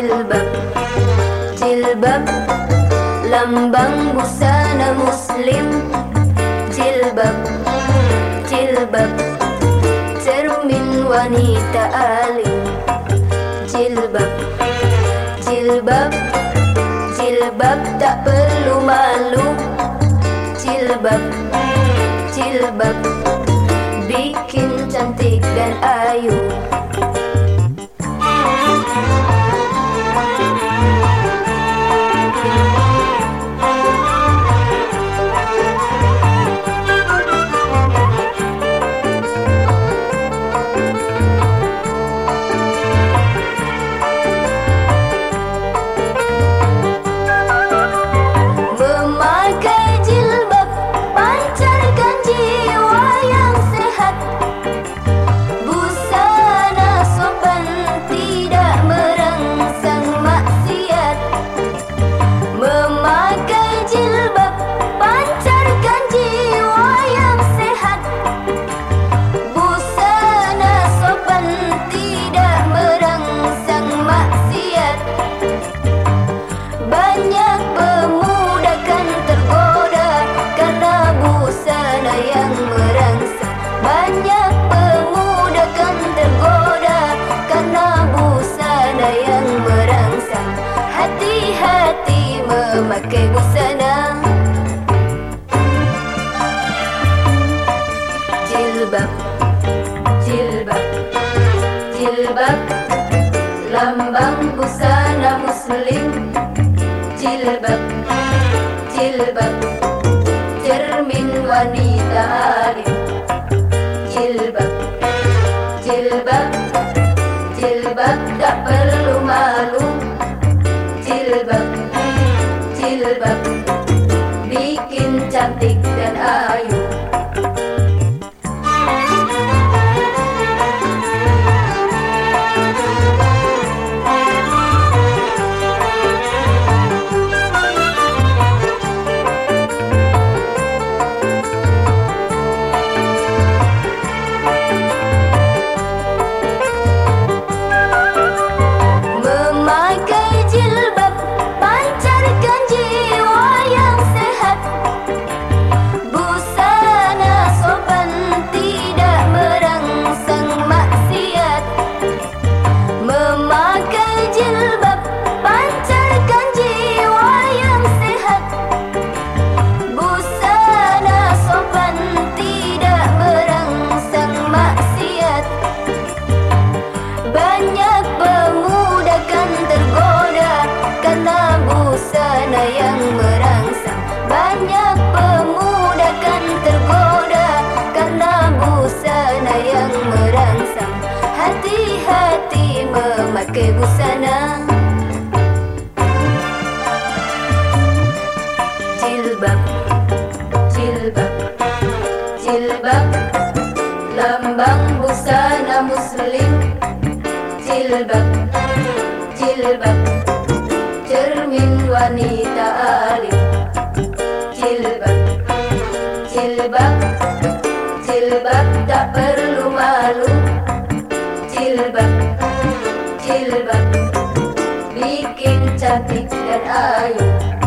Jilbab Jilbab Lambang busana muslim. Jilbab Jilbab Cermin wanita alim. Jilbab Jilbab Jilbab tak perlu malu. Jilbab Jilbab Bikin cantik dan ayu memakai busana Jilbab Jilbab Jilbab. Lambang busana muslim. Jilbab Jilbab. Cermin wanita alim. Jilbab jilbab Bikin cantik dan memakai busana. Jilbab Jilbab Jilbab Lambang busana muslim. Jilbab Jilbab Cermin wanita alim. Jilbab Jilbab Jilbab jilbab Bikin cantik dan ayu